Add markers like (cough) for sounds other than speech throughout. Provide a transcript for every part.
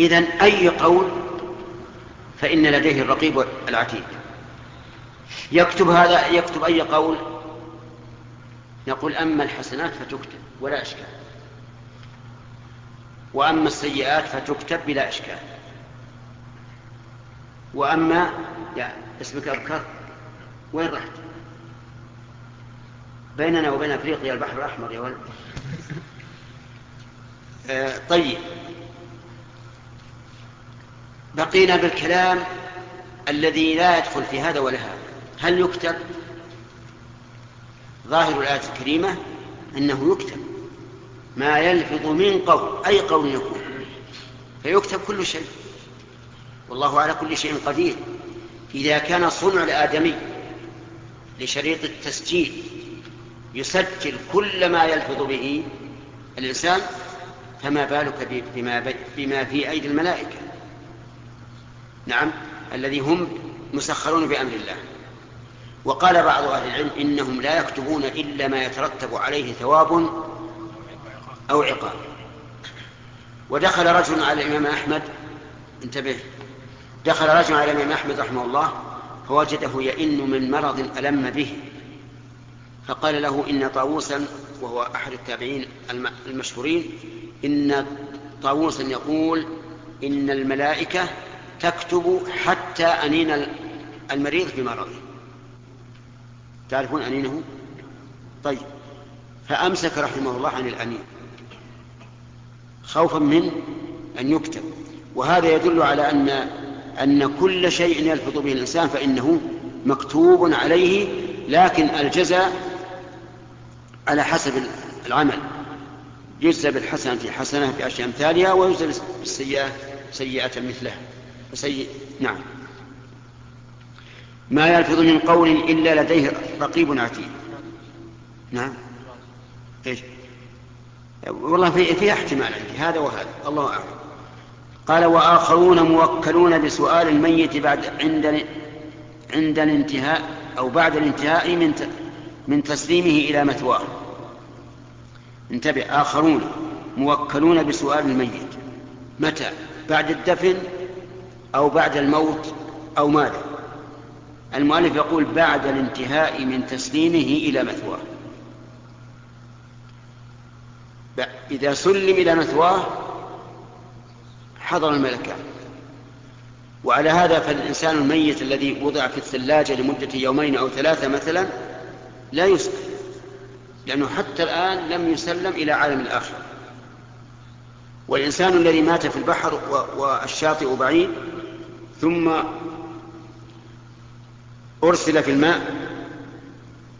إذا أي قول فإن لديه الرقيب العتيد. يكتب هذا يكتب أي قول؟ نقول أما الحسنات فتكتب ولا إشكال. وأما السيئات فتكتب بلا إشكال. وأما يا اسمك أبكر؟ وين رحت؟ بيننا وبين أفريقيا البحر الأحمر يا ولد. (laughs) آه طيب. بقينا بالكلام الذي لا يدخل في هذا ولا هذا. هل يكتب؟ ظاهر الآية الكريمة أنه يكتب. ما يلفظ من قول أي قول يكون. فيكتب كل شيء. والله على كل شيء قدير. إذا كان صنع الآدمي لشريط التسجيل يسجل كل ما يلفظ به الإنسان فما بالك بما, بما في أيدي الملائكة؟ نعم الذي هم مسخرون بأمر الله. وقال بعض أهل العلم إنهم لا يكتبون إلا ما يترتب عليه ثواب أو عقاب. ودخل رجل على الإمام أحمد انتبه دخل رجل على الإمام أحمد رحمه الله فوجده يئن من مرض ألم به. فقال له إن طاووسا وهو أحد التابعين المشهورين إن طاووسا يقول إن الملائكة تكتب حتى أنين المريض في مرضه تعرفون أنينه؟ طيب. فأمسك رحمه الله عن الأنين. خوفا من أن يكتب. وهذا يدل على أن أن كل شيء يلفظ به الإنسان فإنه مكتوب عليه لكن الجزاء على حسب العمل. يجزى بالحسنة حسنة بأشياء أمثالها ويجزى بالسيئة سيئة مثلها. سيء. نعم. ما يلفظ من قول إلا لديه رقيب عتيد. نعم. إيش؟ والله في فيها احتمال عندي. هذا وهذا. الله أعلم. قال وآخرون موكلون بسؤال الميت بعد عند عند الانتهاء أو بعد الانتهاء من من تسليمه إلى مثواه. انتبه. آخرون موكلون بسؤال الميت. متى؟ بعد الدفن أو بعد الموت أو ماذا المؤلف يقول بعد الانتهاء من تسليمه إلى مثواه. إذا سلم إلى مثواه حضر الملكان وعلى هذا فالإنسان الميت الذي وضع في الثلاجة لمدة يومين أو ثلاثة مثلا لا يسأل لأنه حتى الآن لم يسلم إلى عالم الآخرة والإنسان الذي مات في البحر والشاطئ بعيد ثم أرسل في الماء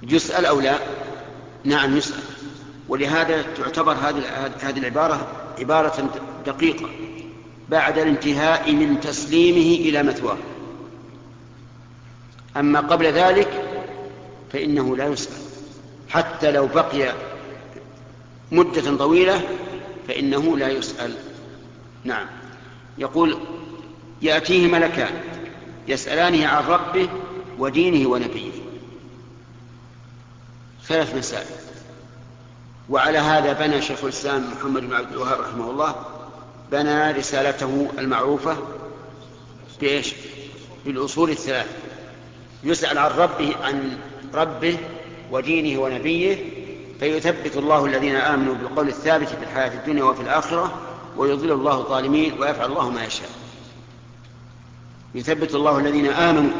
يسأل أو لا؟ نعم يسأل. ولهذا تعتبر هذه العبارة عبارة دقيقة بعد الانتهاء من تسليمه إلى مثواه. أما قبل ذلك فإنه لا يسأل. حتى لو بقي مدة طويلة فإنه لا يسأل. نعم. يقول يأتيه ملكان يسألانه عن ربه ودينه ونبيه. ثلاث مسائل. وعلى هذا بنى شيخ الإسلام محمد بن عبد الوهاب رحمه الله بنى رسالته المعروفة بإيش؟ بالأصول الثلاث يسأل عن ربه عن ربه ودينه ونبيه فيثبت الله الذين آمنوا بالقول الثابت في الحياة الدنيا وفي الآخرة ويضل الله الظالمين ويفعل الله ما يشاء. يثبت الله الذين آمنوا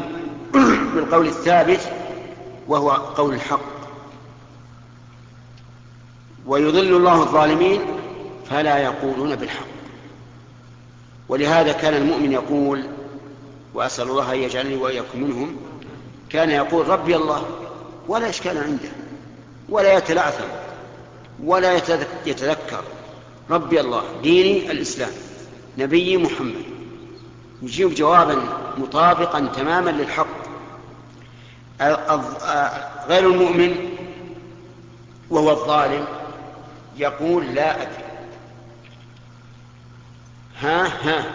(clears throat) بالقول الثابت وهو قول الحق. ويضل الله الظالمين فلا يقولون بالحق. ولهذا كان المؤمن يقول وأسأل الله أن يجعلني وإياكم منهم كان يقول ربي الله ولا إشكال عنده ولا يتلعثم ولا يتذكر. ربي الله ديني الإسلام نبيي محمد. يجيب جوابا مطابقا تماما للحق. غير المؤمن وهو الظالم يقول لا أدري. ها ها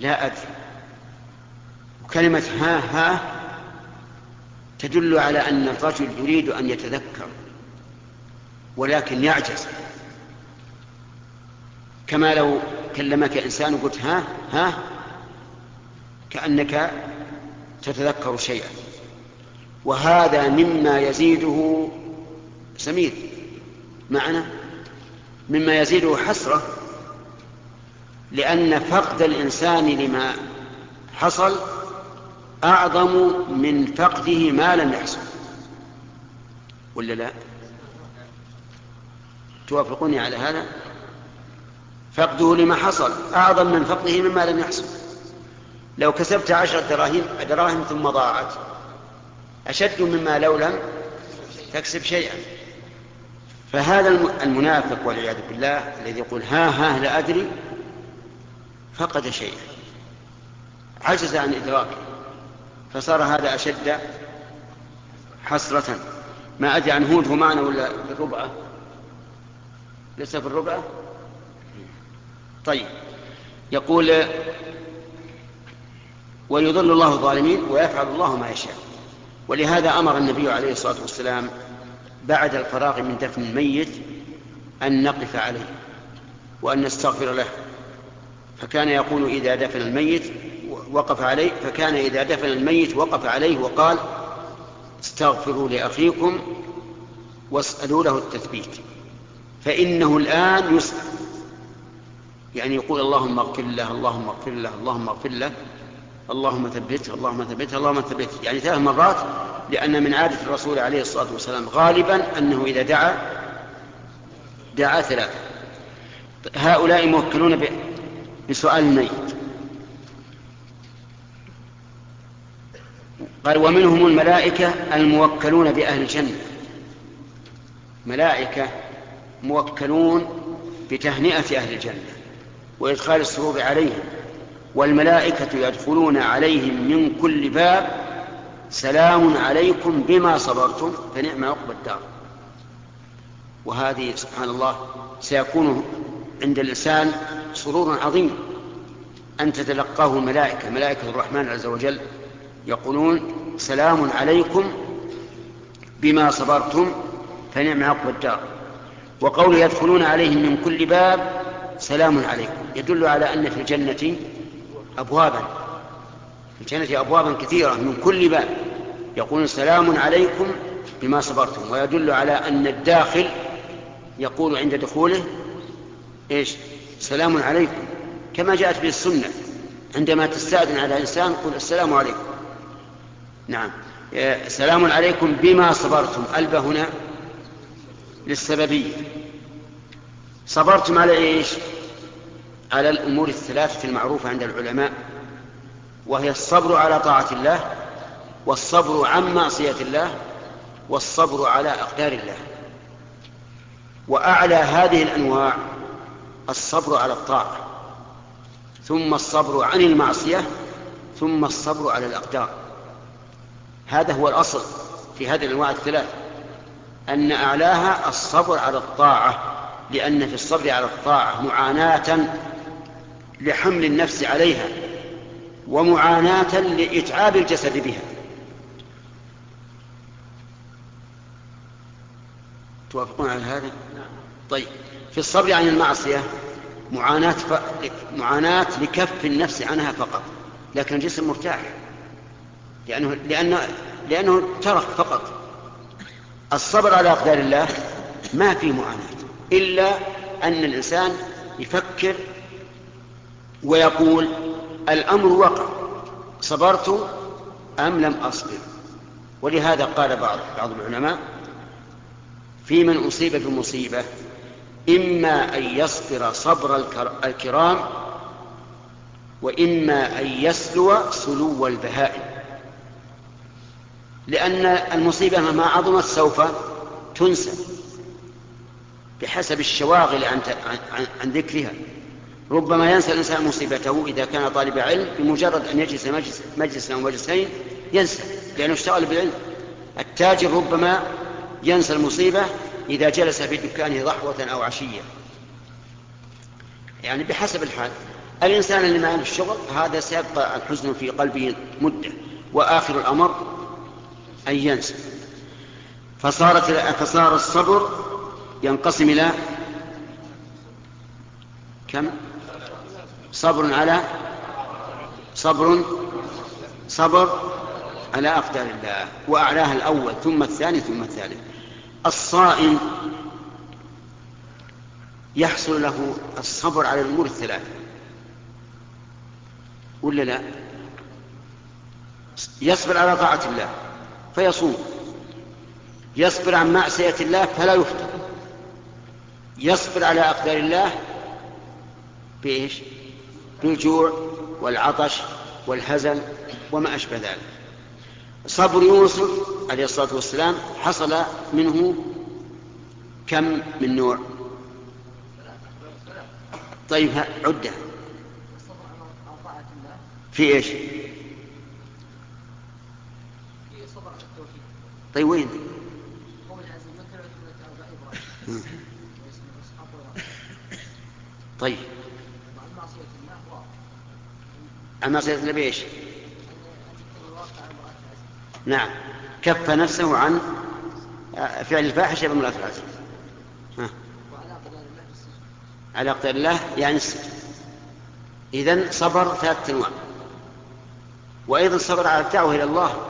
لا أدري. وكلمة ها ها تدل على أن الرجل يريد أن يتذكر ولكن يعجز. كما لو كلمك إنسان وقلت ها ها كأنك تتذكر شيئا. وهذا مما يزيده سمير. معنا مما يزيده حسرة. لأن فقد الإنسان لما حصل أعظم من فقده ما لم يحصل. ولا لا؟ توافقوني على هذا؟ فقده لما حصل أعظم من فقده مما لم يحصل. لو كسبت عشرة دراهم دراهم ثم ضاعت. أشد مما لو لم تكسب شيئا. فهذا المنافق والعياذ بالله الذي يقول ها ها لا أدري. فقد شيئا. عجز عن إدراكه. فصار هذا أشد حسرة. ما أدري عن هود هو معنا ولا بالربعة ليس في الربعة طيب. يقول ويضل الله الظالمين ويفعل الله ما يشاء. ولهذا أمر النبي عليه الصلاة والسلام بعد الفراغ من دفن الميت أن نقف عليه وأن نستغفر له. فكان يقول إذا دفن الميت وقف عليه فكان إذا دفن الميت وقف عليه وقال استغفروا لأخيكم واسألوا له التثبيت. فإنه الآن يسأل. يعني يقول اللهم اغفر له اللهم اغفر له اللهم اغفر له. اللهم ثبته اللهم ثبته اللهم ثبته يعني ثلاث مرات لأن من عادة الرسول عليه الصلاة والسلام غالبا أنه إذا دعا دعا ثلاثة. هؤلاء موكلون بسؤال الميت قال ومنهم الملائكة الموكلون بأهل الجنة. ملائكة موكلون بتهنئة أهل الجنة وإدخال السرور عليهم. والملائكة يدخلون عليهم من كل باب سلام عليكم بما صبرتم فنعم عقب الدار. وهذه سبحان الله سيكون عند الإنسان سرور عظيم. أن تتلقاه الملائكة ملائكة الرحمن عز وجل يقولون سلام عليكم بما صبرتم فنعم عقب الدار. وقول يدخلون عليهم من كل باب سلام عليكم يدل على أن في الجنة أبوابا. الجنة أبوابا كثيرة من كل باب. يقول سلام عليكم بما صبرتم. ويدل على أن الداخل يقول عند دخوله إيش؟ سلام عليكم. كما جاءت به السنة. عندما تستأذن على إنسان قل السلام عليكم. نعم. سلام عليكم بما صبرتم. ألب هنا للسببية. صبرتم على إيش؟ على الأمور الثلاثة المعروفة عند العلماء وهي الصبر على طاعة الله والصبر عن معصية الله والصبر على أقدار الله. وأعلى هذه الأنواع الصبر على الطاعة ثم الصبر عن المعصية ثم الصبر على الأقدار. هذا هو الأصل في هذه الأنواع الثلاث أن أعلاها الصبر على الطاعة لأن في الصبر على الطاعة معاناة لحمل النفس عليها ومعاناة لإتعاب الجسد بها. توافقون على هذا؟ طيب. في الصبر عن المعصية معاناة ف... معاناة لكف النفس عنها فقط لكن الجسم مرتاح. لأنه لأنه لأنه ترك فقط. الصبر على أقدار الله ما في معاناة إلا أن الإنسان يفكر ويقول الأمر وقع صبرت أم لم أصبر؟ ولهذا قال بعض بعض العلماء في من أصيب بمصيبة إما أن يصبر صبر الكرام وإما أن يسلو سلو البهائم. لأن المصيبة مهما عظمت سوف تنسى بحسب الشواغل عن, عن, عن ذكرها. ربما ينسى الإنسان مصيبته إذا كان طالب علم بمجرد أن يجلس مجلس مجلسا أو مجلسين ينسى لأنه اشتغل بالعلم. التاجر ربما ينسى المصيبة إذا جلس في دكانه ضحوة أو عشية. يعني بحسب الحال الإنسان اللي ما عنده الشغل هذا سيبقى الحزن في قلبه مدة وآخر الأمر أن ينسى. فصارت فصار الصبر ينقسم إلى كم؟ صبر على صبر صبر على أقدار الله وأعلاها الأول ثم الثاني ثم الثالث. الصائم يحصل له الصبر على الأمور الثلاثة. ولا لا؟ يصبر على طاعة الله فيصوم. يصبر عن معصية الله فلا يفطر. يصبر على أقدار الله بإيش؟ بالجوع والعطش والهزل وما أشبه ذلك. صبر يوسف عليه الصلاة والسلام حصل منه كم من نوع؟ طيب عدة. في إيش؟ طيب وين؟ طيب. عن معصية الله بإيش؟ نعم. كف نفسه عن فعل الفاحشة بامرأة العزيز. على أقدار الله يعني السجن إذن صبر ثلاثة أنواع. وأيضا صبر على الدعوة إلى الله.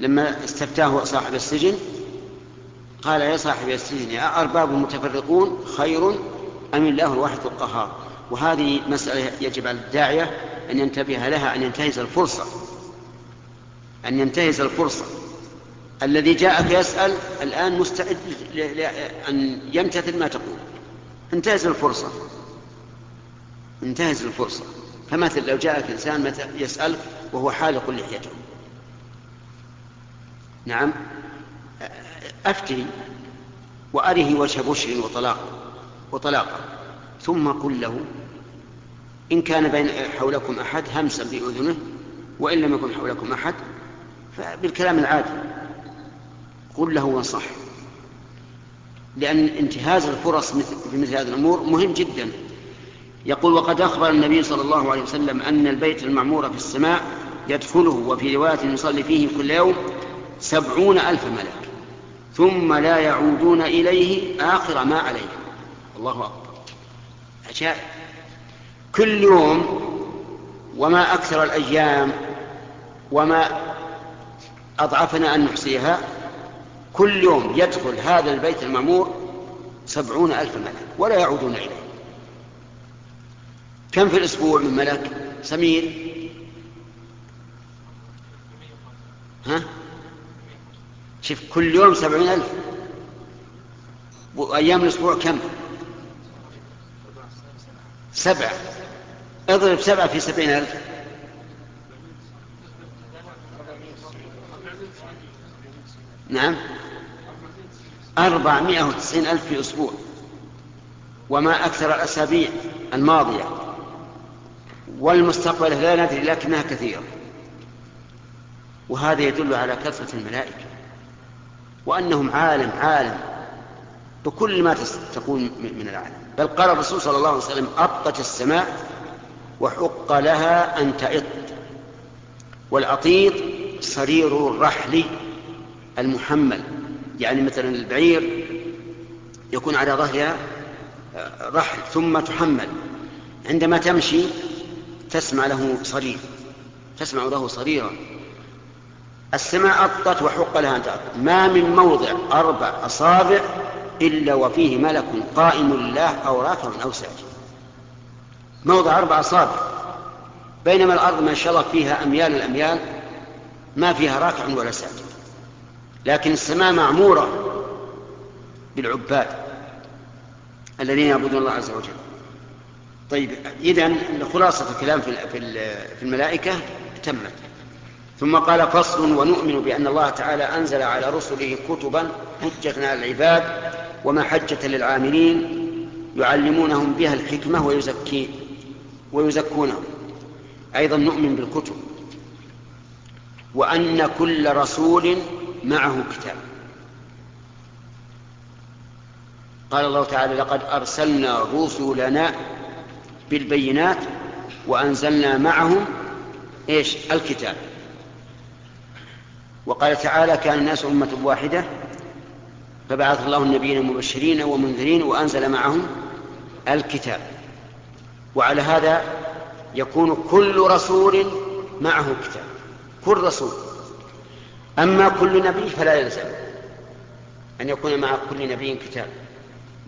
لما استفتاه صاحب السجن قال يا صاحب السجن أأرباب متفرقون خير أم الله الواحد القهار؟ وهذه مسألة يجب على الداعية أن ينتبه لها أن ينتهز الفرصة. أن ينتهز الفرصة. الذي جاءك يسأل الآن مستعد أن يمتثل ما تقول. انتهز الفرصة. انتهز الفرصة. فمثل لو جاءك إنسان يسألك وهو حالق لحيته. نعم. أفتني وأره وجه بشر وطلاق وطلاقا. ثم قل له إن كان بين حولكم أحد همسا بأذنه وإن لم يكن حولكم أحد فبالكلام العادي قل له وانصح. لأن انتهاز الفرص في مثل هذه الأمور مهم جدا. يقول وقد أخبر النبي صلى الله عليه وسلم أن البيت المعمور في السماء يدخله وفي رواية يصلي فيه كل يوم سبعون ألف ملك ثم لا يعودون إليه آخر ما عليه. الله أكبر. عجائب كل يوم وما أكثر الأيام وما أضعفنا أن نحصيها كل يوم يدخل هذا البيت المعمور سبعون ألف ملك ولا يعودون إليه. كم في الأسبوع من ملك؟ سمير؟ ها؟ شوف كل يوم سبعين ألف. وأيام الأسبوع كم؟ سبعة اضرب سبعة في سبعين ألف. نعم. أربعمائة وتسعين ألف في أسبوع. وما أكثر الأسابيع الماضية. والمستقبل لا ندري لكنها كثيرة. وهذا يدل على كثرة الملائكة. وأنهم عالم عالم. بكل ما تكون من العالم. بل قال الرسول صلى الله عليه وسلم أطت السماء وحق لها أن تئط. والأطيط صرير الرحل المحمل. يعني مثلا البعير يكون على ظهرها رحل ثم تحمل. عندما تمشي تسمع له صرير تسمع له صريرا. السماء أطت وحق لها أن تأط. ما من موضع أربع أصابع إلا وفيه ملك قائم لله أو راكع أو ساجد موضع أربع أصابع. بينما الأرض ما شاء الله فيها أميال الأميال ما فيها راكع ولا ساجد. لكن السماء معمورة بالعباد الذين يعبدون الله عز وجل. طيب إذن خلاصة الكلام في الملائكة تمت. ثم قال فصل ونؤمن بأن الله تعالى أنزل على رسله كتبا حجة على العباد ومحجة للعاملين يعلمونهم بها الحكمة ويزكي ويزكونهم. أيضا نؤمن بالكتب. وأن كل رسول معه كتاب. قال الله تعالى لقد أرسلنا رسلنا بالبينات وأنزلنا معهم إيش؟ الكتاب. وقال تعالى كان الناس أمة واحدة فبعث الله النبيين مبشرين ومنذرين وأنزل معهم الكتاب. وعلى هذا يكون كل رسول معه كتاب كل رسول. أما كل نبي فلا يلزم أن يكون مع كل نبي كتاب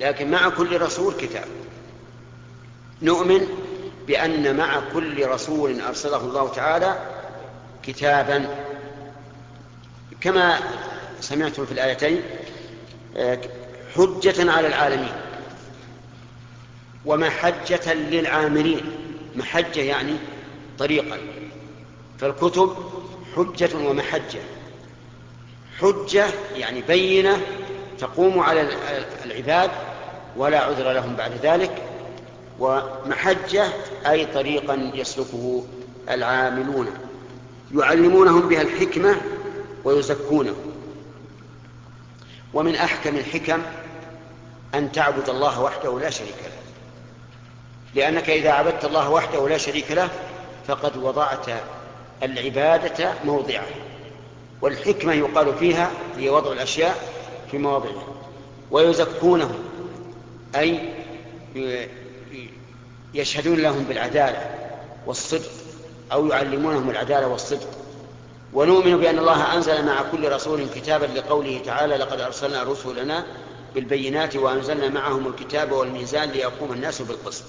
لكن مع كل رسول كتاب. نؤمن بأن مع كل رسول أرسله الله تعالى كتابا. كما سمعتم في الآيتين حجة على العالمين. ومحجة للعاملين. محجة يعني طريقا فالكتب حجة ومحجة. حجة يعني بينة تقوم على العباد ولا عذر لهم بعد ذلك. ومحجة أي طريقا يسلكه العاملون. يعلمونهم بها الحكمة ويزكونهم. ومن أحكم الحكم أن تعبد الله وحده لا شريك له. لأنك إذا عبدت الله وحده لا شريك له فقد وضعت العبادة موضعه والحكمة يقال فيها هي وضع الأشياء في مواضعها. ويزكونهم أي يشهدون لهم بالعدالة والصدق أو يعلمونهم العدالة والصدق. ونؤمن بأن الله أنزل مع كل رسول كتابا لقوله تعالى لقد أرسلنا رسلنا بالبينات وأنزلنا معهم الكتاب والميزان ليقوم الناس بالقسط.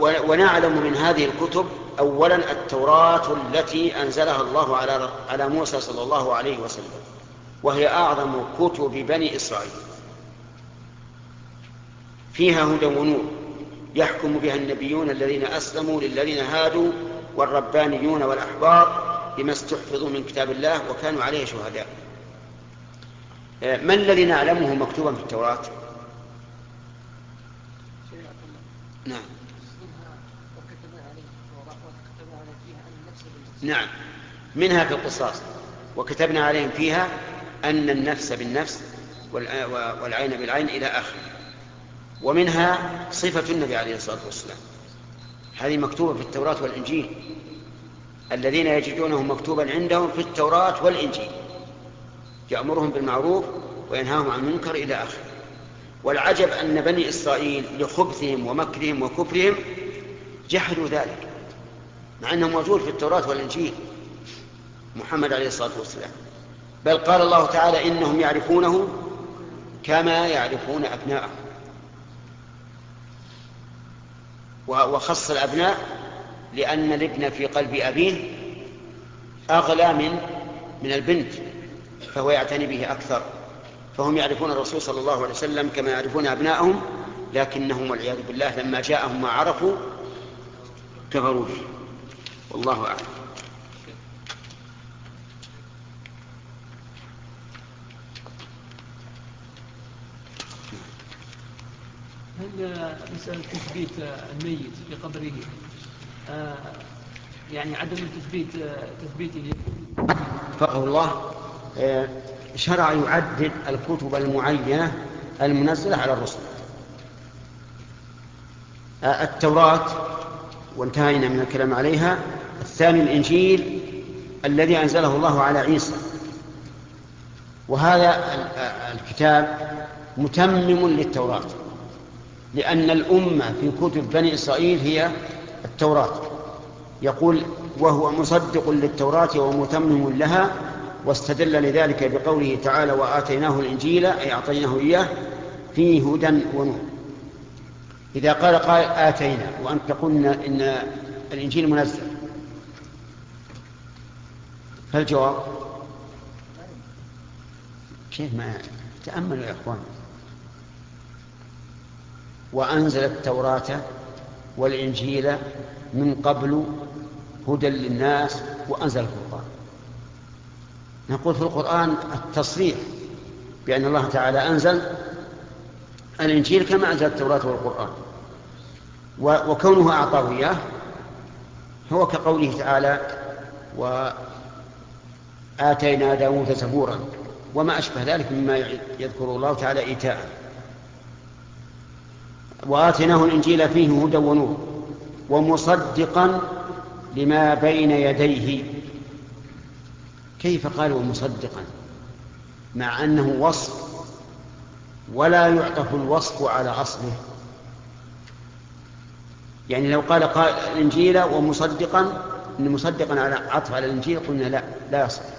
ونعلم من هذه الكتب أولا التوراة التي أنزلها الله على على موسى صلى الله عليه وسلم وهي أعظم كتب بني إسرائيل. فيها هدى ونور يحكم بها النبيون الذين أسلموا للذين هادوا والربانيون والأحبار بما استحفظوا من كتاب الله وكانوا عليه شهداء. ما الذي نعلمه مكتوبا في التوراة؟ نعم. نعم. منها في القصاص. وكتبنا عليهم فيها أن النفس بالنفس والعين بالعين إلى آخره. ومنها صفة النبي عليه الصلاة والسلام. هذه مكتوبة في التوراة والإنجيل. الذين يجدونه مكتوبا عندهم في التوراة والإنجيل. يأمرهم بالمعروف وينهاهم عن المنكر إلى آخره. والعجب أن بني إسرائيل لخبثهم ومكرهم وكفرهم جحدوا ذلك. مع أنه موجود في التوراة والإنجيل محمد عليه الصلاة والسلام. بل قال الله تعالى إنهم يعرفونه كما يعرفون أبناءهم. وخص الأبناء لأن الابن في قلب أبيه أغلى من من البنت فهو يعتني به أكثر. فهم يعرفون الرسول صلى الله عليه وسلم كما يعرفون أبناءهم لكنهم والعياذ بالله لما جاءهم ما عرفوا كفروا به والله أعلم. هل مسألة تثبيت الميت في قبره آه، يعني عدم تثبيت تثبيته فقه الله آه، شرع يعدد الكتب المعينة المنزلة على الرسل. آه، التوراة وانتهينا من الكلام عليها. الثاني الإنجيل الذي أنزله الله على عيسى. وهذا الكتاب متمم للتوراة لأن الأمة في كتب بني إسرائيل هي التوراة. يقول وهو مصدق للتوراة ومتمم لها واستدل لذلك بقوله تعالى وآتيناه الإنجيل أي أعطيناه إياه فيه هدى ونور. إذا قال قائل آتينا وأنت تقول إن الإنجيل منزل فالجواب كيف ما تأملوا يا إخوان. وأنزل التوراة والإنجيل من قبل هدى للناس وأنزل القرآن. نقول في القرآن التصريح بأن الله تعالى أنزل الإنجيل كما أنزل التوراة والقرآن. وكونه أعطاه إياه هو كقوله تعالى وآتينا داود زبورا وما أشبه ذلك مما يذكر الله تعالى إيتاء. وآتيناه الإنجيل فيه هدى ونور ومصدقا لما بين يديه. كيف قال ومصدقا مع أنه وصف ولا يعطف الوصف على أصله. يعني لو قال قال الإنجيل ومصدقا مصدقا على عطف على الإنجيل قلنا لا لا يصح.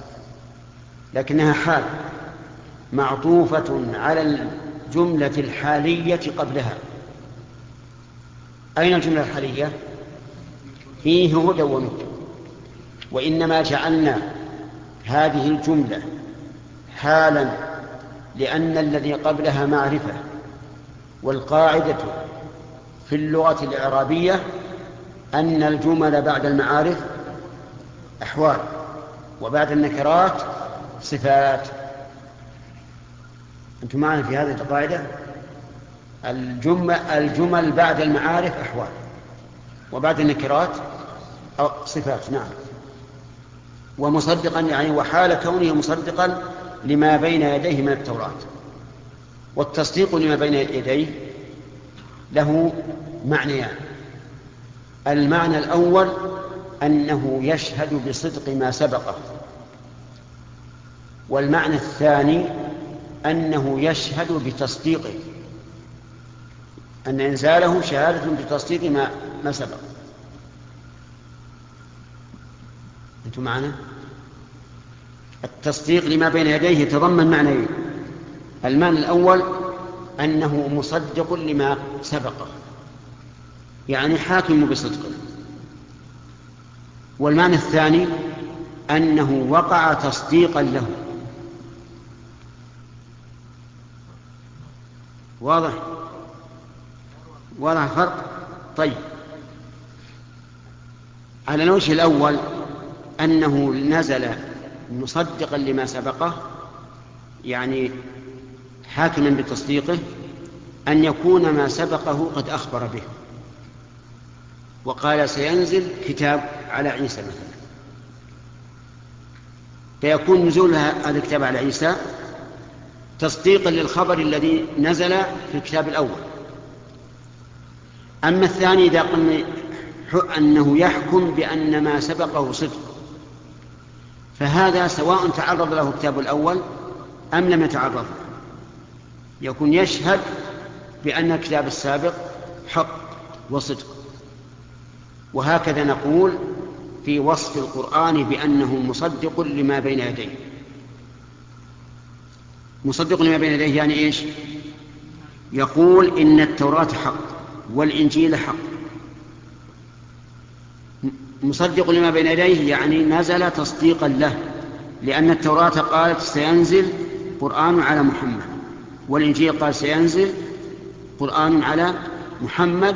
لكنها حال معطوفة على الجملة الحالية قبلها أين الجملة الحالية؟ فيه هدى ونور وإنما جعلنا هذه الجملة حالا لأن الذي قبلها معرفة والقاعدة في اللغة الإعرابية أن الجمل بعد المعارف أحوال وبعد النكرات صفات أنتم معنا في هذه القاعدة؟ الجمل, الجمل بعد المعارف أحوال وبعد النكرات أو صفات نعم. ومصدقا يعني وحال كونه مصدقا لما بين يديه من التوراة والتصديق لما بين يديه له معنيان. المعنى الأول أنه يشهد بصدق ما سبقه. والمعنى الثاني أنه يشهد بتصديقه أن إنزاله شهادة بتصديق ما, ما سبق. أنتم معنا؟ التصديق لما بين يديه يتضمن معنيين. المعنى الأول أنه مصدق لما سبقه يعني حاكم بصدقه والمعنى الثاني أنه وقع تصديقا له. واضح؟ واضح الفرق؟ طيب. على الوجه الأول أنه نزل مصدقا لما سبقه يعني حاكما بتصديقه أن يكون ما سبقه قد أخبر به. وقال سينزل كتاب على عيسى مثلا. فيكون نزول هذا الكتاب على عيسى تصديقا للخبر الذي نزل في الكتاب الأول. أما الثاني إذا قلنا أنه يحكم بأن ما سبقه صدق فهذا سواء تعرض له الكتاب الأول أم لم يتعرض. يكون يشهد بأن الكتاب السابق حق وصدق. وهكذا نقول في وصف القرآن بأنه مصدق لما بين يديه. مصدق لما بين يديه يعني إيش؟ يقول إن التوراة حق والإنجيل حق. مصدق لما بين يديه يعني نزل تصديقا له لأن التوراة قالت سينزل قرآن على محمد والإنجيل قال سينزل قرآن على محمد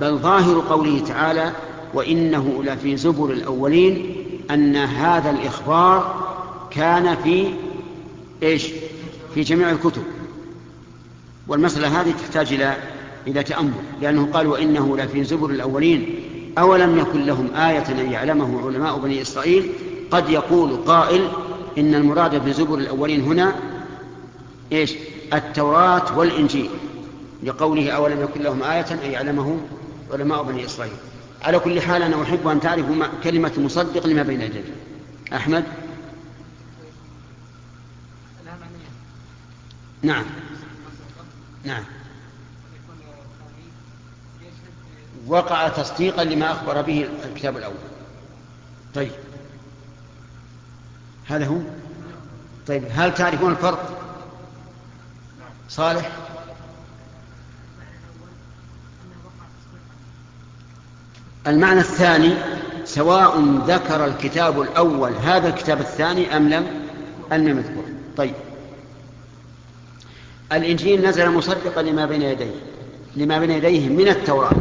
بل ظاهر قوله تعالى وإنه لفي زبر الأولين أن هذا الإخبار كان في إيش؟ في جميع الكتب. والمسألة هذه تحتاج إلى إلى تأمل لأنه قال وإنه لفي زبر الأولين. أولم يكن لهم آية أن يعلمه علماء بني إسرائيل؟ قد يقول قائل إن المراد بزبر الأولين هنا إيش؟ التوراة والإنجيل. لقوله أولم يكن لهم آية أن يعلمه علماء بني إسرائيل؟ على كل حال أنا أحب أن تعرفوا كلمة مصدق لما بين يديه أحمد؟ نعم. نعم. وقع تصديقا لما أخبر به الكتاب الأول. طيب. هذا هو؟ طيب هل تعرفون الفرق؟ صالح؟ المعنى الثاني سواء ذكر الكتاب الأول هذا الكتاب الثاني أم لم؟ أم لم يذكره طيب. الإنجيل نزل مصدقا لما بين يديه لما بين يديه من التوراة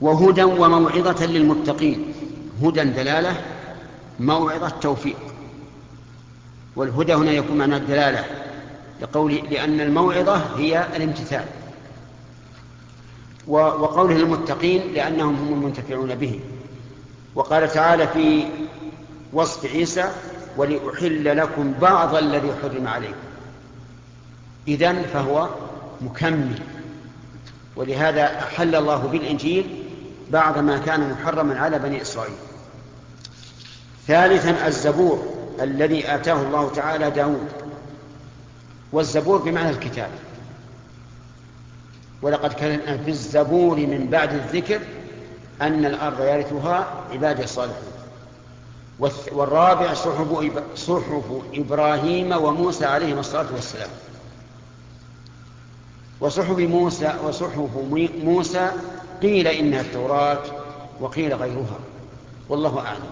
وهدى وموعظة للمتقين هدى دلالة موعظة توفيق. والهدى هنا يكون معنى الدلالة لقول لأن الموعظة هي الامتثال. وقوله للمتقين لأنهم هم المنتفعون به. وقال تعالى في وصف عيسى ولأحل لكم بعض الذي حرم عليكم. إذن فهو مكمل. ولهذا أحل الله بالإنجيل بعد ما كان محرما على بني إسرائيل. ثالثا الزبور الذي آتاه الله تعالى داود. والزبور بمعنى الكتاب. ولقد كان في الزبور من بعد الذكر أن الأرض يرثها عبادي الصالحون. والرابع صحف إبراهيم وموسى عليهما الصلاة والسلام. وصحف موسى وصحف موسى قيل إنها التوراة وقيل غيرها. والله أعلم.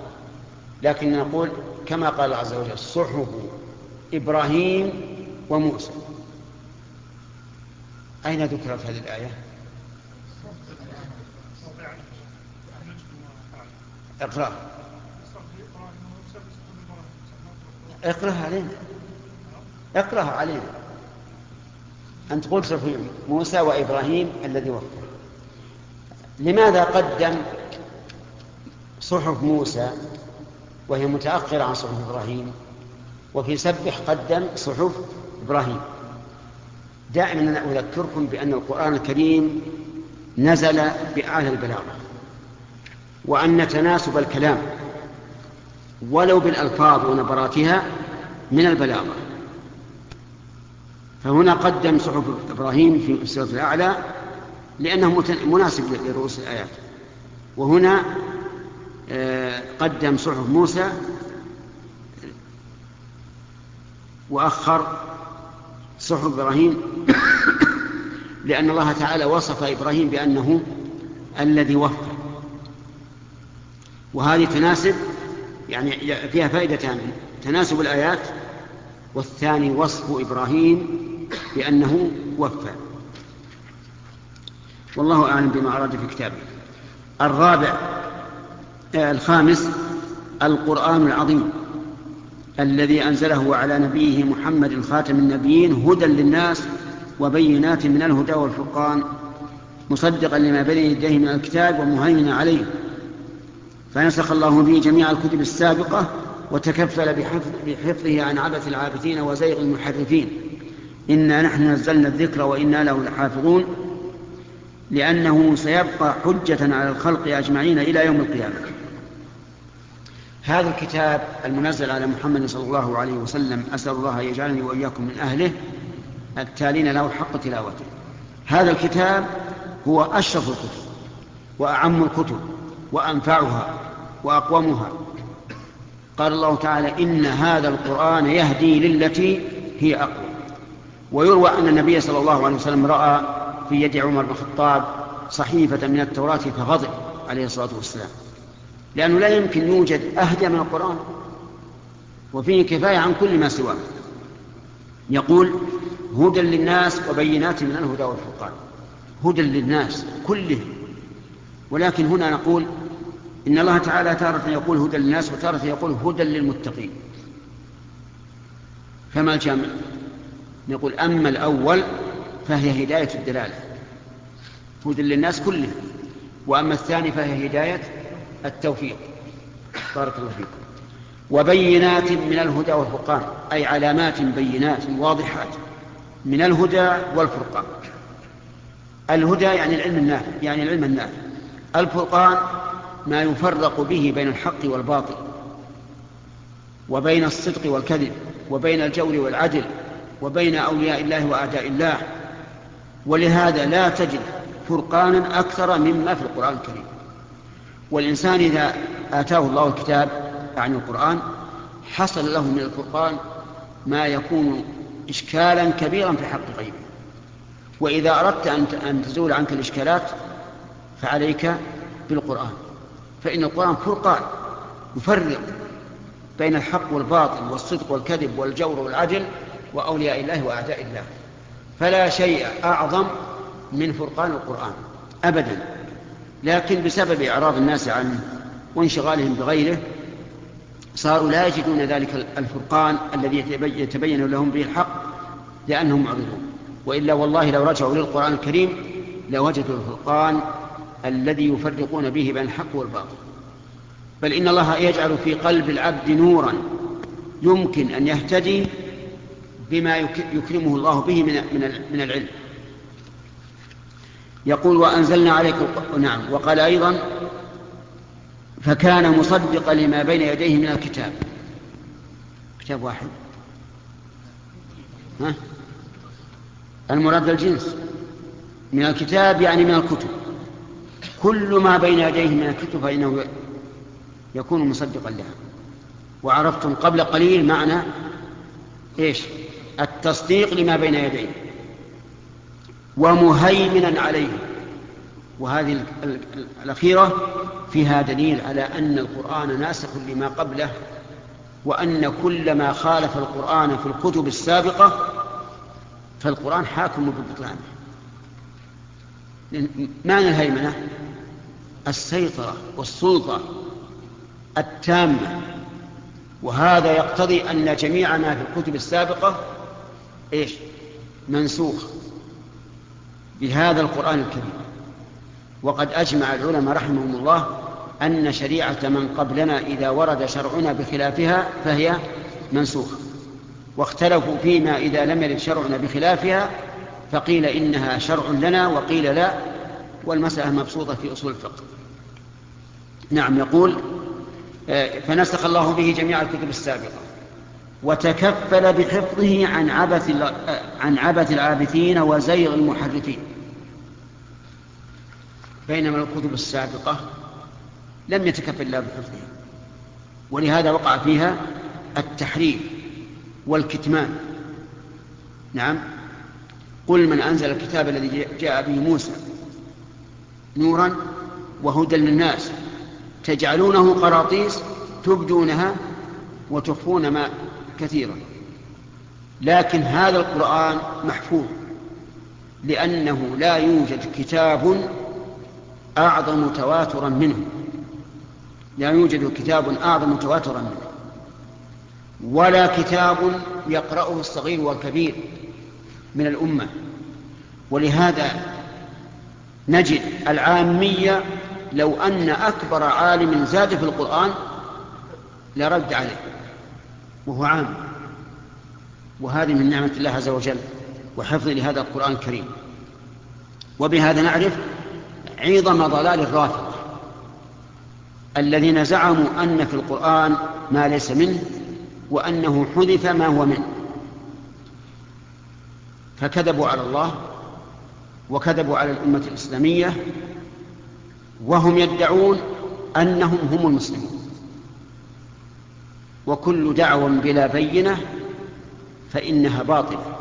لكن نقول كما قال عز وجل صحف إبراهيم وموسى. أين ذكرت هذه الآية؟ اقرأ. اقرأها علينا. اقرأها علينا. أنت قلت في موسى وإبراهيم الذي وفى لماذا قدم صحف موسى وهي متأخرة عن صحف إبراهيم وفي سبح قدم صحف إبراهيم؟ دائما أنا أذكركم بأن القرآن الكريم نزل بأعلى البلاغة وأن تناسب الكلام ولو بالألفاظ ونبراتها من البلاغة. فهنا قدم صحف إبراهيم في السورة الأعلى لأنه مناسب لرؤوس الآيات. وهنا آه، قدم صحف موسى وأخر صحف إبراهيم لأن الله تعالى وصف إبراهيم بأنه الذي وفى وهذه تناسب يعني فيها فائدتان. تناسب الآيات والثاني وصف إبراهيم بأنه وفى. والله أعلم بما أراد في كتابه. الرابع آه، الخامس القرآن العظيم الذي أنزله على نبيه محمد خاتم النبيين هدى للناس وبينات من الهدى والفرقان مصدقا لما بين يديه من الكتاب ومهيمنا عليه. فنسخ الله به جميع الكتب السابقة وتكفل بحفظه عن عبث العابثين وزيغ المحرفين. إنا نحن نزلنا الذكر وإنا له لحافظون لأنه سيبقى حجة على الخلق أجمعين إلى يوم القيامة. هذا الكتاب المنزل على محمد صلى الله عليه وسلم أسأل الله يجعلني وإياكم من أهله التالين له حق تلاوته. هذا الكتاب هو أشرف الكتب وأعم الكتب وأنفعها وأقومها قال الله تعالى إن هذا القرآن يهدي للتي هي أقوى. ويروى أن النبي صلى الله عليه وسلم رأى في يد عمر بن الخطاب صحيفة من التوراة فغضب عليه الصلاة والسلام. لأنه لا يمكن يوجد أهدى من القرآن. وفيه كفاية عن كل ما سواه. يقول هدى للناس وبينات من الهدى والفرقان. هدى للناس كلهم. ولكن هنا نقول إن الله تعالى تارة يقول هدى للناس وتارة يقول هدى للمتقين. فما الجامع نقول أما الأول فهي هداية الدلالة. هدى للناس كلهم وأما الثاني فهي هداية التوفيق. بارك الله فيكم. وبينات من الهدى والفرقان. أي علامات بينات واضحات من الهدى والفرقان. الهدى يعني العلم النافع. يعني العلم النافع. الفرقان ما يفرق به بين الحق والباطل وبين الصدق والكذب وبين الجور والعدل وبين أولياء الله وأعداء الله. ولهذا لا تجد فرقانا أكثر مما في القرآن الكريم. والإنسان إذا آتاه الله الكتاب يعني القرآن حصل له من الفرقان ما يكون إشكالا كبيرا في حق غيره وإذا أردت أن تزول عنك الإشكالات فعليك بالقرآن. فإن القرآن فرقان يفرق بين الحق والباطل والصدق والكذب والجور والعدل وأولياء الله وأعداء الله. فلا شيء أعظم من فرقان القرآن أبدا. لكن بسبب إعراض الناس عنه وانشغالهم بغيره صاروا لا يجدون ذلك الفرقان الذي يتبين لهم به الحق لأنهم معرضون. وإلا والله لو رجعوا للقرآن الكريم لوجدوا الفرقان الذي يفرقون به بين الحق والباطل. بل إن الله يجعل في قلب العبد نورا يمكن أن يهتدي بما يكرمه الله به من العلم. يقول وأنزلنا عليك نعم وقال أيضا فكان مصدقا لما بين يديه من الكتاب. كتاب واحد. ها؟ المراد الجنس من الكتاب يعني من الكتب. كل ما بين يديه من الكتب فإنه يكون مصدقا لها. وعرفتم قبل قليل معنى إيش؟ التصديق لما بين يديه. ومهيمنا عليه. وهذه الأخيرة فيها دليل على أن القرآن ناسخ لما قبله وأن كل ما خالف القرآن في الكتب السابقة فالقرآن حاكم ببطلانه معنى الهيمنة؟ السيطرة والسلطة التامة. وهذا يقتضي أن جميع ما في الكتب السابقة إيش؟ منسوخ بهذا القرآن الكريم. وقد أجمع العلماء رحمهم الله أن شريعة من قبلنا إذا ورد شرعنا بخلافها فهي منسوخة واختلفوا فيما إذا لم يرد شرعنا بخلافها فقيل إنها شرع لنا وقيل لا والمسألة مبسوطة في أصول الفقه. نعم يقول آه، فنسخ الله به جميع الكتب السابقة وتكفل بحفظه عن عبث آه، عن عبث العابثين وزيغ المحرفين. بينما الكتب السابقة لم يتكفل الله بحفظها ولهذا وقع فيها التحريف والكتمان. نعم. قل من أنزل الكتاب الذي جاء به موسى نورا وهدى للناس تجعلونه قراطيس تبدونها وتخفون ما كثيرا. لكن هذا القرآن محفوظ لأنه لا يوجد كتاب أعظم تواترا منه. لا يوجد كتاب أعظم تواترا منه. ولا كتاب يقرأه الصغير والكبير. من الأمة. ولهذا نجد العامية لو أن أكبر عالم زاد في القرآن لرد عليه وهو عام. وهذه من نعمة الله عز وجل وحفظ لهذا القرآن الكريم. وبهذا نعرف عظم ضلال الرافضة الذين زعموا أن في القرآن ما ليس منه وأنه حذف ما هو منه. فكذبوا على الله وكذبوا على الأمة الإسلامية وهم يدعون أنهم هم المسلمون. وكل دعوة بلا بينة فإنها باطلة.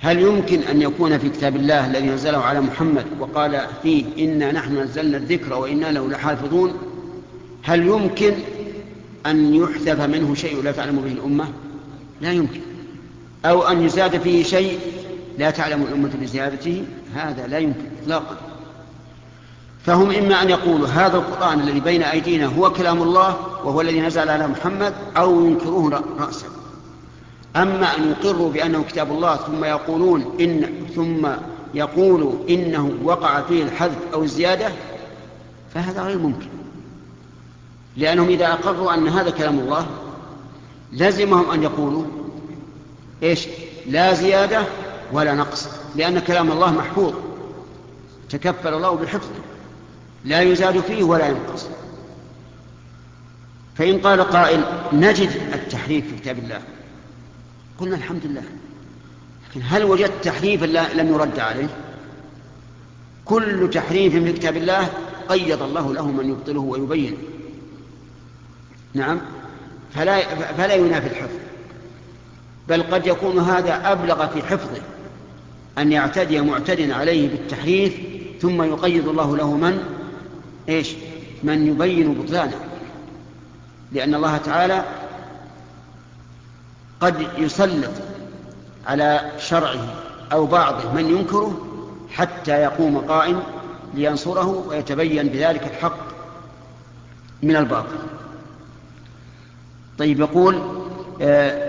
هل يمكن أن يكون في كتاب الله الذي نزله على محمد وقال فيه إنا نحن نزلنا الذكر وإنا له لحافظون؟ هل يمكن أن يحذف منه شيء لا تعلم به الأمة؟ لا يمكن. أو أن يزاد فيه شيء لا تعلم الأمة بزيادته هذا لا يمكن إطلاقا. فهم إما أن يقولوا هذا القرآن الذي بين أيدينا هو كلام الله وهو الذي نزل على محمد أو ينكروه رأسا. أما أن يقروا بأنه كتاب الله ثم يقولون إن ثم يقولوا إنه وقع فيه الحذف أو الزيادة فهذا غير ممكن. لأنهم إذا أقروا أن هذا كلام الله لزمهم أن يقولوا إيش؟ لا زيادة ولا نقص لأن كلام الله محفوظ. تكفل الله بحفظه لا يزاد فيه ولا ينقص. فإن قال قائل نجد التحريف في كتاب الله قلنا الحمد لله. لكن هل وجدت تحريفا لم يرد عليه؟ كل تحريف في كتاب الله قيض الله له من يبطله ويبينه نعم فلا, فلا ينافي الحفظ. بل قد يكون هذا أبلغ في حفظه أن يعتدي معتد عليه بالتحريف ثم يقيض الله له من؟ إيش؟ من يبين بطلانه. لأن الله تعالى قد يسلط على شرعه أو بعضه من ينكره حتى يقوم قائم لينصره ويتبين بذلك الحق من الباطل. طيب يقول آه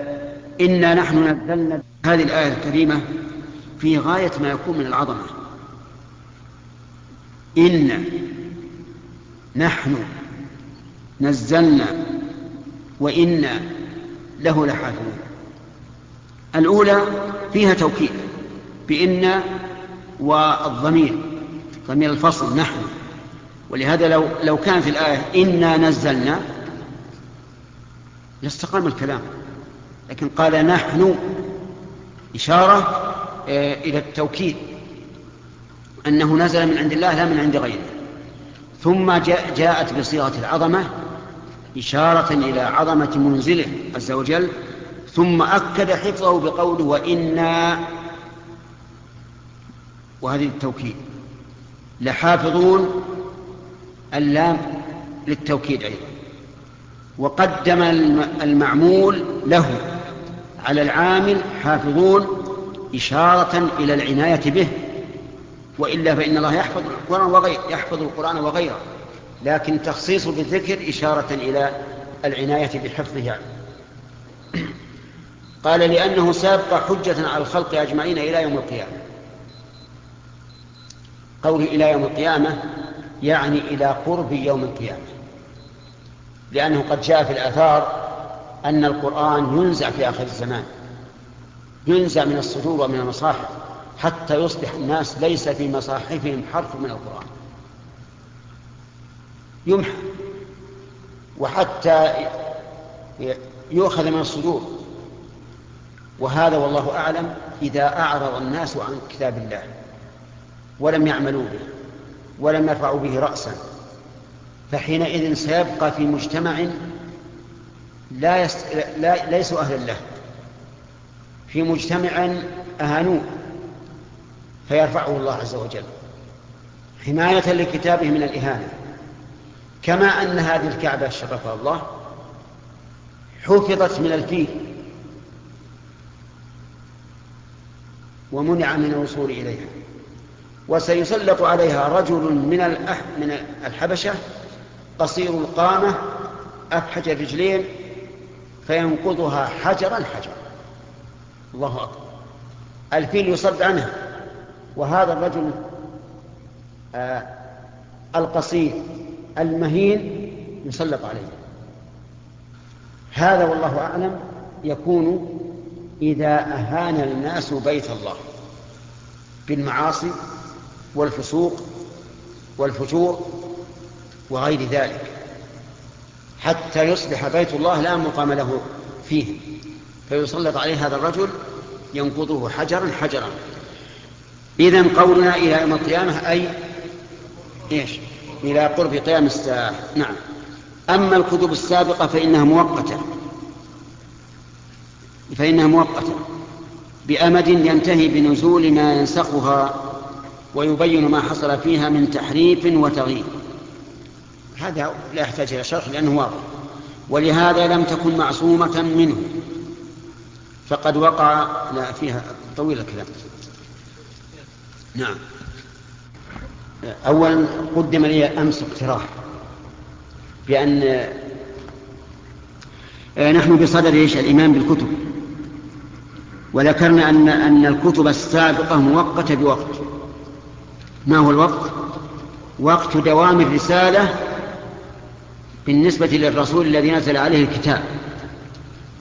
إنا نحن نزلنا هذه الآية الكريمة في غاية ما يكون من العظمة. إن نحن نزلنا وإنا له لحافظون. الأولى فيها توكيد بإن والضمير ضمير الفصل نحن. ولهذا لو لو كان في الآية إنا نزلنا لاستقام الكلام. لكن قال نحن إشارة آه، إلى التوكيد أنه نزل من عند الله لا من عند غيره. ثم جاءت بصيغة العظمة إشارة إلى عظمة منزله عز وجل ثم أكد حفظه بقوله وإنا وهذه التوكيد لحافظون اللام للتوكيد أيضا. وقدم المعمول له. على العامل حافظون إشارة إلى العناية به وإلا فإن الله يحفظ القرآن وغير يحفظ القرآن وغيره لكن تخصيص بالذكر إشارة إلى العناية بحفظه (coughs) قال لأنه سابق حجة على الخلق أجمعين إلى يوم القيامة. قوله إلى يوم القيامة يعني إلى قرب يوم القيامة لأنه قد جاء في الآثار أن القرآن ينزع في آخر الزمان ينزع من الصدور ومن المصاحف حتى يصبح الناس ليس في مصاحفهم حرف من القرآن. يمحى. وحتى يؤخذ من الصدور. وهذا والله أعلم إذا أعرض الناس عن كتاب الله ولم يعملوا به ولم يرفعوا به رأسا فحينئذ سيبقى في مجتمع لا, يست... لا ليسوا أهلا له. في مجتمع أهانوه فيرفعه الله عز وجل. حماية لكتابه من الإهانة. كما أن هذه الكعبة شرفها الله حفظت من الفيل. ومنع من الوصول إليها. وسيسلط عليها رجل من من الحبشة قصير القامة أفحج الرجلين فينقضها حجرا حجرا الله أكبر. الفيل يصد عنها وهذا الرجل آه القصير المهين يسلط عليه. هذا والله أعلم يكون إذا أهان الناس بيت الله بالمعاصي والفسوق والفجور وغير ذلك. حتى يصبح بيت الله لا مقام له فيه. فيسلط عليه هذا الرجل ينقضه حجرا حجرا. إذا قولنا إلى يوم القيامة أي إيش؟ إلى قرب قيام الساعة. نعم. أما الكتب السابقة فإنها مؤقتة. فإنها مؤقتة. بأمد ينتهي بنزول ما ينسخها ويبين ما حصل فيها من تحريف وتغيير. هذا لا يحتاج إلى شرح لأنه واضح. ولهذا لم تكن معصومة منه. فقد وقع لا فيها طويل الكلام. نعم. أولا قدم لي أمس اقتراح بأن آه، نحن بصدد إيش؟ الإيمان بالكتب. وذكرنا أن أن الكتب السابقة مؤقتة بوقت. ما هو الوقت؟ وقت دوام الرسالة بالنسبة للرسول الذي نزل عليه الكتاب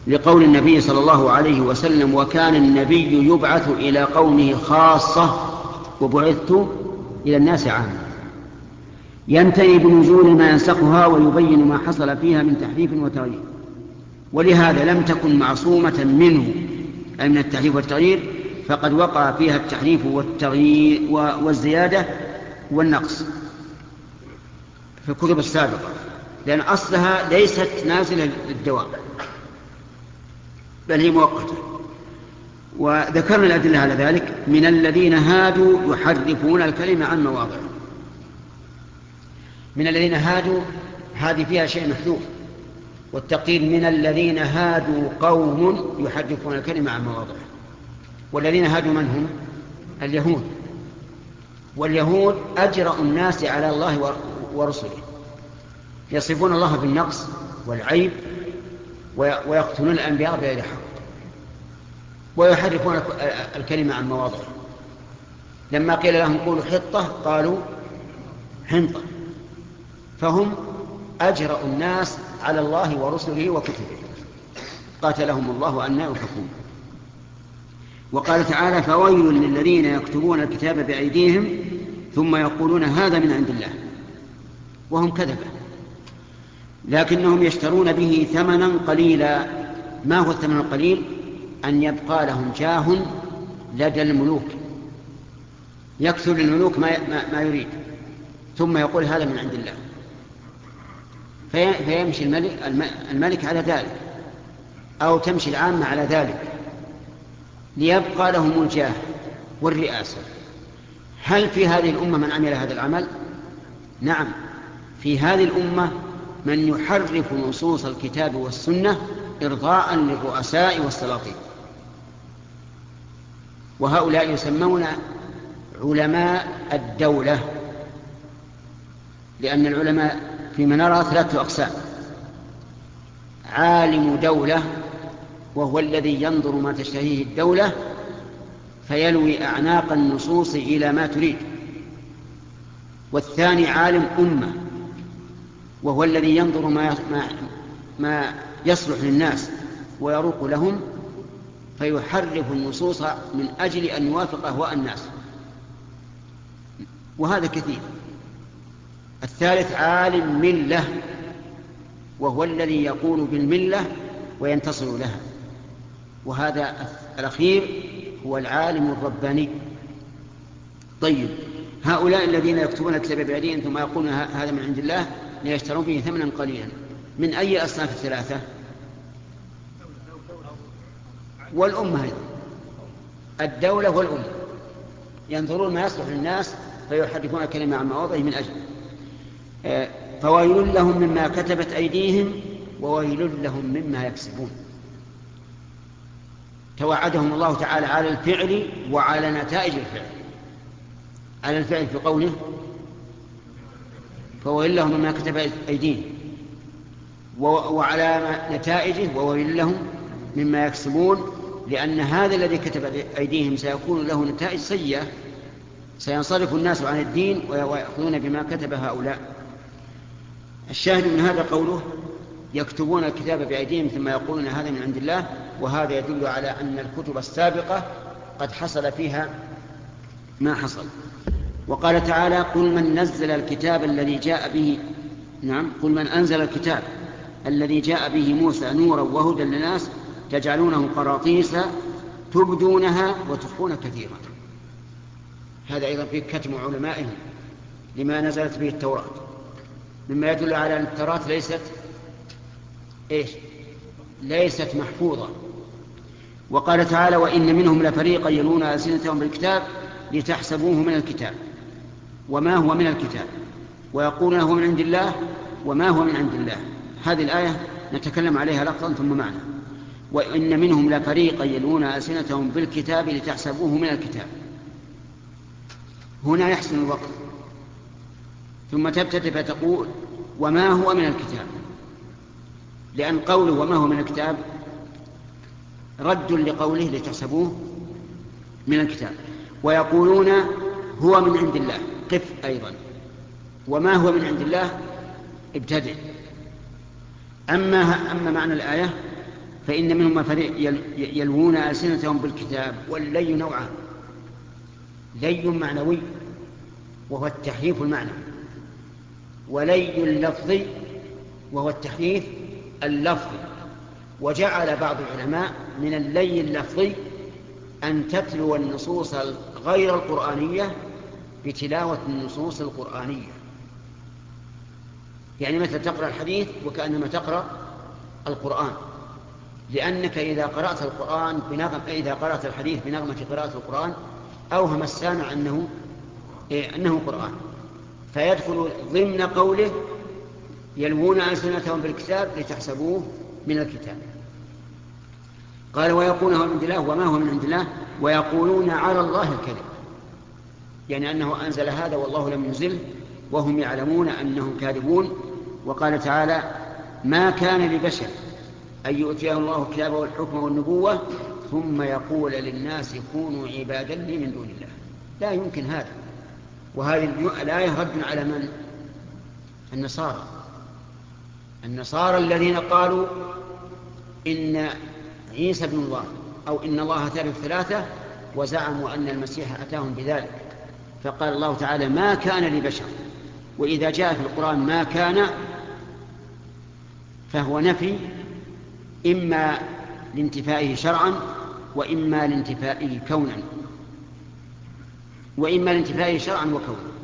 لقول النبي صلى الله عليه وسلم وكان النبي يبعث إلى قومه خاصة وبعثت إلى الناس عامة. ينتهي بنزول ما ينسخها ويبين ما حصل فيها من تحريف وتغيير. ولهذا لم تكن معصومة منه أي من التحريف والتغيير فقد وقع فيها التحريف والتغيير والزيادة والنقص في الكتب السابقة. لأن أصلها ليست نازلة للدوام بل هي مؤقتة. وذكرنا الأدلة على ذلك من الذين هادوا يحرفون الكلمة عن مواضعه. من الذين هادوا هذه فيها شيء محذوف. والتقدير من الذين هادوا قوم يحرفون الكلمة عن مواضعه. والذين هادوا من هم؟ اليهود. واليهود أجرأ الناس على الله ورسله. يصفون الله بالنقص والعيب ويقتلون الأنبياء بغير حق ويحرفون الكلمة عن مواضعه لما قيل لهم قولوا حطة قالوا حنطة. فهم أجرأ الناس على الله ورسله وكتبه. قاتلهم الله أن يؤفكون وقال تعالى فويل للذين يكتبون الكتاب بأيديهم ثم يقولون هذا من عند الله. وهم كذبة. لكنهم يشترون به ثمنا قليلا. ما هو الثمن القليل؟ أن يبقى لهم جاه لدى الملوك. يكتب للملوك ما, ما يريد. ثم يقول هذا من عند الله. فيمشي الملك, الملك على ذلك. أو تمشي العامة على ذلك. ليبقى لهم الجاه والرئاسة. هل في هذه الأمة من عمل هذا العمل؟ نعم. في هذه الأمة من يحرف نصوص الكتاب والسنة إرضاء للرؤساء والسلاطين. وهؤلاء يسمون علماء الدولة لأن العلماء فيما نرى ثلاثة أقسام. عالم دولة وهو الذي ينظر ما تشتهيه الدولة فيلوي أعناق النصوص إلى ما تريد. والثاني عالم أمة وهو الذي ينظر ما, ما, يصلح للناس ويروق لهم فيحرف النصوص من أجل أن يوافق أهواء الناس. وهذا كثير. الثالث عالم ملة وهو الذي يقول بالملة وينتصر لها. وهذا الأخير هو العالم الرباني. طيب هؤلاء الذين يكتبون الكتاب بأيديهم ثم يقولون هذا من عند الله ليشترون به ثمنا قليلا. من أي أصناف الثلاثة؟ والأمة أيضا. الدولة والأمة. ينظرون ما يصلح للناس فيحرفون الكلمة عن مواضعه من أجل. آه، فويل لهم مما كتبت أيديهم وويل لهم مما يكسبون. توعدهم الله تعالى على الفعل وعلى نتائج الفعل. على الفعل في قوله فويل لهم مما كتب أيديهم. وعلى نتائجه وويل لهم مما يكسبون لأن هذا الذي كتب أيديهم سيكون له نتائج سيئة. سينصرف الناس عن الدين ويأخذون بما كتب هؤلاء. الشاهد من هذا قوله يكتبون الكتاب بأيديهم ثم يقولون هذا من عند الله وهذا يدل على أن الكتب السابقة قد حصل فيها ما حصل. وقال تعالى قل من نزل الكتاب الذي جاء به نعم قل من أنزل الكتاب الذي جاء به موسى نورا وهدى للناس تجعلونه قراطيس تبدونها وتخفون كثيرا. هذا أيضا فيه كتم علمائهم لما نزلت به التوراة. مما يدل على أن التوراة ليست إيش؟ ليست محفوظة. وقال تعالى وإن منهم لفريقا يلون ألسنتهم بالكتاب لتحسبوه من الكتاب. وما هو من الكتاب. ويقولون هو من عند الله وما هو من عند الله. هذه الآية نتكلم عليها لفظا ثم معنى. وإن منهم لفريقا يلون ألسنتهم بالكتاب لتحسبوه من الكتاب. هنا يحسن الوقت. ثم تبتدئ فتقول وما هو من الكتاب. لأن قوله وما هو من الكتاب رد لقوله لتحسبوه من الكتاب. ويقولون هو من عند الله. قف أيضا. وما هو من عند الله؟ ابتدئ أما, أما معنى الآية فإن منهم فريق يلوون ألسنتهم بالكتاب واللي نوعان لي معنوي وهو التحريف المعنوي. ولي اللفظي وهو التحريف اللفظي. وجعل بعض العلماء من اللي اللفظي أن تتلو النصوص غير القرآنية بتلاوة النصوص القرآنية. يعني مثل تقرأ الحديث وكأنما تقرأ القرآن. لأنك إذا قرأت القرآن بنغم إذا قرأت الحديث بنغمة قراءة القرآن أوهم السامع أنه إيه أنه قرآن. فيدخل ضمن قوله يلوون ألسنتهم بالكتاب لتحسبوه من الكتاب. قال ويقول هو من عند الله وما هو من عند الله؟ ويقولون على الله الكذب. يعني أنه أنزل هذا والله لم ينزله وهم يعلمون أنهم كاذبون. وقال تعالى ما كان لبشر أن يؤتيه الله الكتاب والحكم والنبوة ثم يقول للناس كونوا عبادا لي من دون الله. لا يمكن هذا. وهذه الآية رد على من؟ النصارى. النصارى الذين قالوا إن عيسى بن الله أو إن الله ثالث ثلاثة وزعموا أن المسيح أتاهم بذلك. فقال الله تعالى ما كان لبشر وإذا جاء في القرآن ما كان فهو نفي إما لانتفائه شرعا وإما لانتفائه كونا وإما لانتفائه شرعا وكونا.